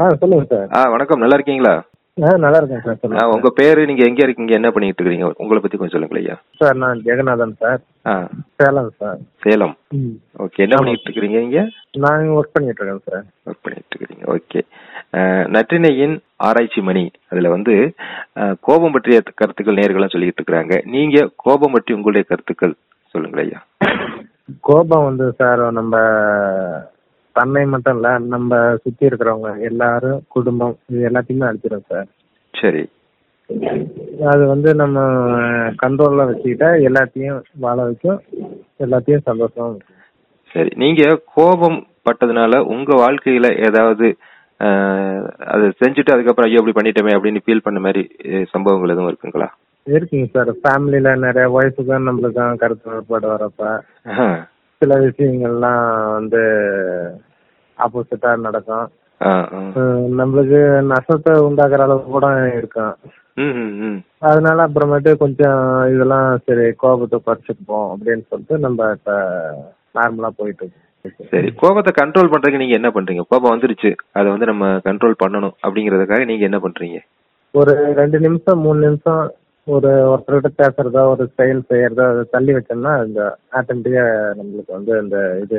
ஆ சொல்லுங்க சார். ஆ வணக்கம். நல்லா இருக்கீங்களா? ஆ நல்லா இருக்கேன் சார் ஆ, சொல்லுங்க உங்க பேரு நீங்க எங்க இருக்கீங்க? என்ன பண்ணிட்டு இருக்கீங்க? உங்களை பத்தி கொஞ்சம் சொல்லுங்க ஐயா. சார் நான் ஜெகநாதன் சார். ஆ. சேலம் சார். சேலம். ம். ஓகே என்ன. பண்ணிட்டு இருக்கிறீங்க இங்க? நான் ஒர்க் பண்ணிட்டு இருக்கேன் சார். ஒர்க் பண்ணிட்டு இருக்கிறீங்க ஓகே. நற்றினையின் ஆராய்ச்சி மணி. அதுல வந்து கோபம் பற்றிய கருத்துக்கள் நேர்கள்லாம் சொல்லிட்டு இருக்கிறாங்க. நீங்க கோபம் பற்றி உங்களுடைய கருத்துக்கள் சொல்லுங்க ஐயா. கோபம் வந்து சார் நம்ம தன்னை மட்டும் இல்ல நம்ம சுத்தி இருக்கிறவங்க எல்லாரும் குடும்பம் இது எல்லாத்தையுமே அடிச்சிடும் சார். சரி. அது வந்து நம்ம கண்ட்ரோல்ல வச்சுக்கிட்டா எல்லாத்தையும் வாழ வைக்கும் எல்லாத்தையும் சந்தோஷமா. சரி நீங்க கோபம் பட்டதுனால உங்க வாழ்க்கையில ஏதாவது அது செஞ்சுட்டு அதுக்கப்புறம் ஐயோ இப்படி பண்ணிட்டோமே அப்படின்னு ஃபீல் பண்ண மாதிரி சம்பவங்கள் எதுவும் இருக்குங்களா? இருக்குங்க சார். ஃபேமிலியில நிறைய ஒய்ஃபுக்கும் நம்மளுக்கும் கருத்து வேறுபாடு வரப்ப. சில விஷயங்கள்லாம் வந்து ஆப்போசிட்டா நடக்கும். நம்மளுக்கு நஷ்டத்தை உண்டாக்குற அளவுக்கு கூட இருக்கும். அதனால அப்புறமேட்டு கொஞ்சம் இதெல்லாம் சரி கோபத்தை குறைச்சிப்போம் அப்படின்னு சொல்லிட்டு நம்ம இப்ப நார்மலா போயிட்டு இருக்கு சரி கோபத்தை கண்ட்ரோல் பண்றதுக்கு நீங்க என்ன பண்றீங்க? கோபம் வந்துருச்சு அதை வந்து நம்ம கண்ட்ரோல் பண்ணணும் அப்படிங்கறதுக்காக நீங்க என்ன பண்றீங்க? ஒரு ரெண்டு நிமிஷம் மூணு நிமிஷம் ஒரு ஒருத்தர்கிட்ட பேசுறதோ ஒரு செயல் செய்யறதோ அதை தள்ளி வச்சோம்னா இந்த ஆட்டோமேட்டிக்கா நம்மளுக்கு வந்து அந்த இது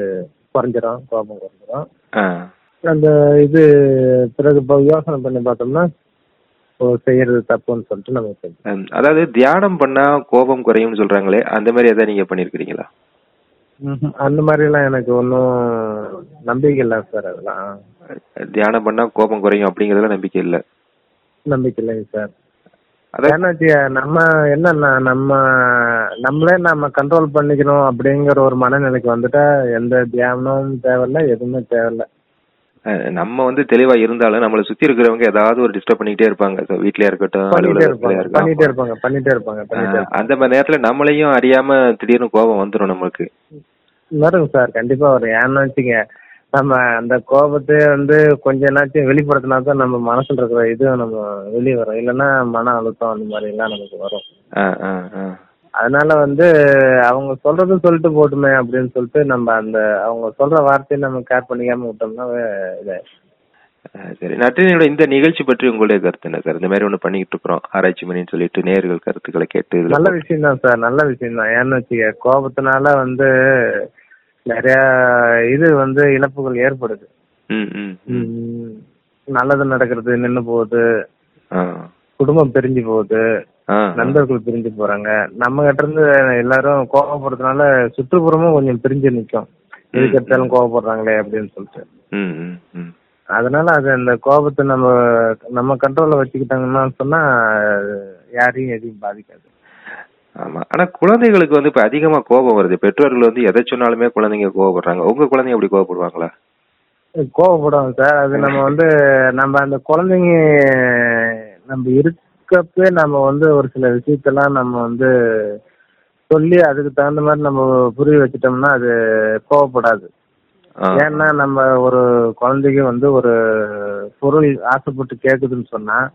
குறைஞ்சிரும் கோபம் குறைஞ்சிரும். அந்த இது பிறகு யோசனை பண்ணி பார்த்தோம்னா செய்யறது தப்புன்னு சொல்லிட்டு. ம், அதாவது தியானம் பண்ணா கோபம் குறையும்னு சொல்றாங்களே அந்த மாதிரி எதாவது நீங்க பண்ணிருக்கீங்களா ம்ஹும். அந்த மாதிரி எல்லாம் எனக்கு ஒன்றும் நம்பிக்கை இல்லை சார் அதெல்லாம் தியானம் பண்ணா கோபம் குறையும் அப்படிங்கறதுல நம்பிக்கை இல்ல நம்பிக்கை இல்லைங்க சார் நம்ம என்னன்னா நம்ம நம்மளே நம்ம கண்ட்ரோல் பண்ணிக்கணும் அப்படிங்கிற ஒரு மனநிலைக்கு வந்துட்டா எந்த தியானமும் தேவையில்ல எதுவுமே தேவையில்ல. நம்ம வந்து தெளிவா இருந்தாலும் நம்மளை சுத்தி இருக்கிறவங்க ஏதாவது ஒரு டிஸ்டர்ப் பண்ணிக்கிட்டே இருப்பாங்க. So, வீட்லயா இருக்கட்டும் பண்ணிட்டே இருப்பாங்க பண்ணிட்டே இருப்பாங்க பண்ணிட்டே பண்ணிட்டே அந்த மாதிரி நேரத்துல நம்மளையும் அறியாம திடீர்னு கோபம் வந்துரும் நமக்கு இருப்பாங்க வருங்க சார் கண்டிப்பா வரும். ஏன்னு வச்சுங்க நம்ம அந்த கோபத்தை வந்து கொஞ்ச நாச்சும் வெளிப்படுத்தினா தான் நம்ம மனசுல இருக்கிற இது நம்ம வெளியே வரும். இல்லைன்னா மன அழுத்தம் அந்த மாதிரி எல்லாம் நமக்கு வரும். அதனால வந்து அவங்க சொல்றது சொல்லிட்டு போட்டுமே அப்படின்னு சொல்லிட்டு நம்ம அந்த அவங்க சொல்ற வார்த்தையை நம்ம கேர் பண்ணிக்காம விட்டோம்னா இது சரி. நட்டினியோட இந்த நிகழ்ச்சி பற்றி உங்களுடைய கருத்து என்ன சார்? இந்த மாதிரி ஒண்ணு பண்ணிக்கிட்டு இருக்கிறோம். ஆராய்ச்சி மணின்னு சொல்லிட்டு நேர்கள் கருத்துக்களை கேட்டு நல்ல விஷயம் தான் சார். நல்ல விஷயம் தான் ஏன்னு வச்சுக்க கோபத்தினால வந்து நிறைய இது வந்து இழப்புகள் ஏற்படுது. நல்லது நடக்கிறது நின்னு போகுது. குடும்பம் பிரிஞ்சு போகுது. நண்பர்கள் பிரிஞ்சு போறாங்க. நம்ம கிட்ட இருந்து எல்லாரும் கோபப்படுறதுனால சுற்றுப்புறமும் கொஞ்சம் பிரிஞ்சு நிக்கும். எதுக்கு எடுத்தாலும் கோவப்படுறாங்களே அப்படின்னு சொல்லிட்டு. அதனால அது அந்த கோபத்தை நம்ம நம்ம கண்ட்ரோல்ல வச்சுக்கிட்டாங்கன்னா சொன்னா யாரையும் எதையும் பாதிக்காது. ஆமா. ஆனா குழந்தைகளுக்கு வந்து இப்ப அதிகமா கோபம் வருது. பெற்றோர்கள் வந்து எதை சொன்னாலுமே குழந்தைங்க கோவப்படுறாங்க. உங்க குழந்தைங்க அப்படி கோவப்படுவாங்களா? கோவப்படுவாங்க சார். அது நம்ம வந்து நம்ம அந்த குழந்தைங்க நம்ம இருக்கப்பே நம்ம வந்து ஒரு சில விஷயத்தெல்லாம் நம்ம வந்து சொல்லி அதுக்கு தகுந்த மாதிரி நம்ம புரிய வச்சுட்டோம்னா அது கோவப்படாது. ஏன்னா நம்ம ஒரு குழந்தைக்கு வந்து ஒரு பொருள் ஆசைப்பட்டு கேக்குதுன்னு சொன்னா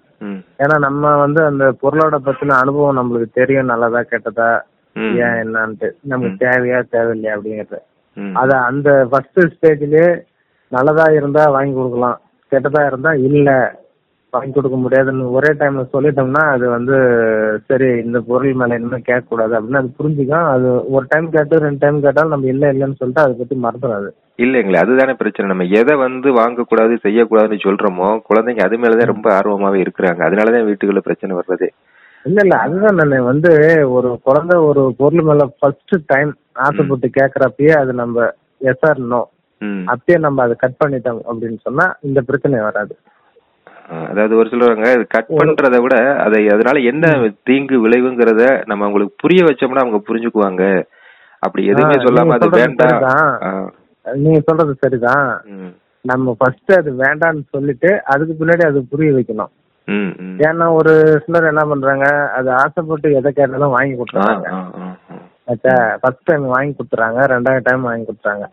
ஏன்னா நம்ம வந்து அந்த பொருளோட பத்தின அனுபவம் நம்மளுக்கு தெரியும் நல்லதா கெட்டதா. ஏன் என்னன்ட்டு. நமக்கு தேவையா தேவையில்லையா அப்படிங்கிறது. அத அந்த ஃபர்ஸ்ட் ஸ்டேஜ்லயே நல்லதா இருந்தா வாங்கி கொடுக்கலாம் கெட்டதா இருந்தா இல்ல வாங்கி கொடுக்க முடியாதுன்னு ஒரே டைம்ல சொல்லிட்டோம்னா அது வந்து சரி இந்த பொருள் மேல இனிமே கேட்க கூடாது அப்படின்னு அது புரிஞ்சுக்கும். அது ஒரு டைம் கேட்டு ரெண்டு டைம் கேட்டாலும் நம்ம இல்ல இல்லைன்னு சொல்லிட்டு அதை பத்தி மறந்துடாது. இல்லைங்களே அதுதானே பிரச்சனை. நம்ம எதை வந்து வாங்கக்கூடாது செய்யக்கூடாதுன்னு சொல்றோமோ குழந்தைங்க அது மேலதான் ரொம்ப ஆர்வமாவே இருக்கிறாங்க. அதனாலதான் வீட்டுக்குள்ள பிரச்சனை வர்றது. இல்ல இல்ல அதுதான் நான். வந்து ஒரு குழந்தை ஒரு பொருள் மேல ஃபர்ஸ்ட் டைம் ஆசைப்பட்டு கேக்குறப்பயே அது நம்ம எஸ் ஆர் நோ ம். அப்பயே நம்ம அதை கட் பண்ணிட்டோம் அப்படின்னு சொன்னா இந்த பிரச்சனை வராது. அதாவது ஒரு சிலவங்க கட் பண்றதை விட அதை அதனால என்ன தீங்கு விளைவுங்கிறத நம்ம அவங்களுக்கு புரிய வச்சோம்னா அவங்க புரிஞ்சுக்குவாங்க. அப்படி எதுவுமே சொல்லாம அது வேண்டாம். நீங்க சொல்றது சரிதான். நம்ம ஃபர்ஸ்ட் அது வேண்டாம்னு சொல்லிட்டு அதுக்கு பின்னாடி அது புரிய வைக்கணும். ஏன்னா ஒரு சிலர் என்ன பண்றாங்க அது ஆசைப்பட்டு எதை கேட்டாலும் வாங்கி கொடுத்துறாங்க. ஆச்சா ஃபர்ஸ்ட் டைம் வாங்கி கொடுத்துறாங்க ரெண்டாவது டைம் வாங்கி கொடுத்துறாங்க.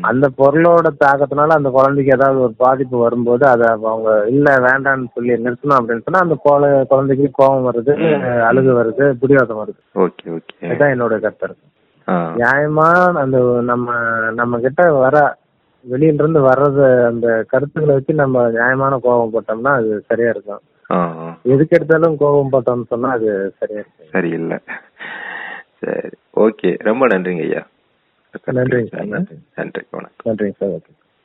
அந்த பொருளோட தாக்கத்தினால அந்த குழந்தைக்கு ஏதாவது ஒரு பாதிப்பு வரும்போது அதை அவங்க இல்ல வேண்டாம்னு சொல்லி நிறுத்தணும் அப்படின்னு சொன்னா அந்த குழ- குழந்தைக்கு கோபம் வருது அழுகு வருது பிடிவாதம் வருது. Okay okay. இதுதான் என்னோட கருத்து. ஆ, நியாயமா அந்த நம்ம நம்ம கிட்ட வர வெளியில இருந்து வர்றது அந்த கருத்துக்களை வச்சு நம்ம நியாயமான கோபம் போட்டோம்னா அது சரியா இருக்கும். எதுக்கு எடுத்தாலும் கோபம் போட்டோம்னு சொன்னா அது சரியா இருக்கும் சரியில்லை. சரி. ஓகே. ரொம்ப நன்றிங்க ஐயா நன்றிங்க சார். நன்றி. நன்றி. வணக்கம். நன்றிங்க சார். ஓகே.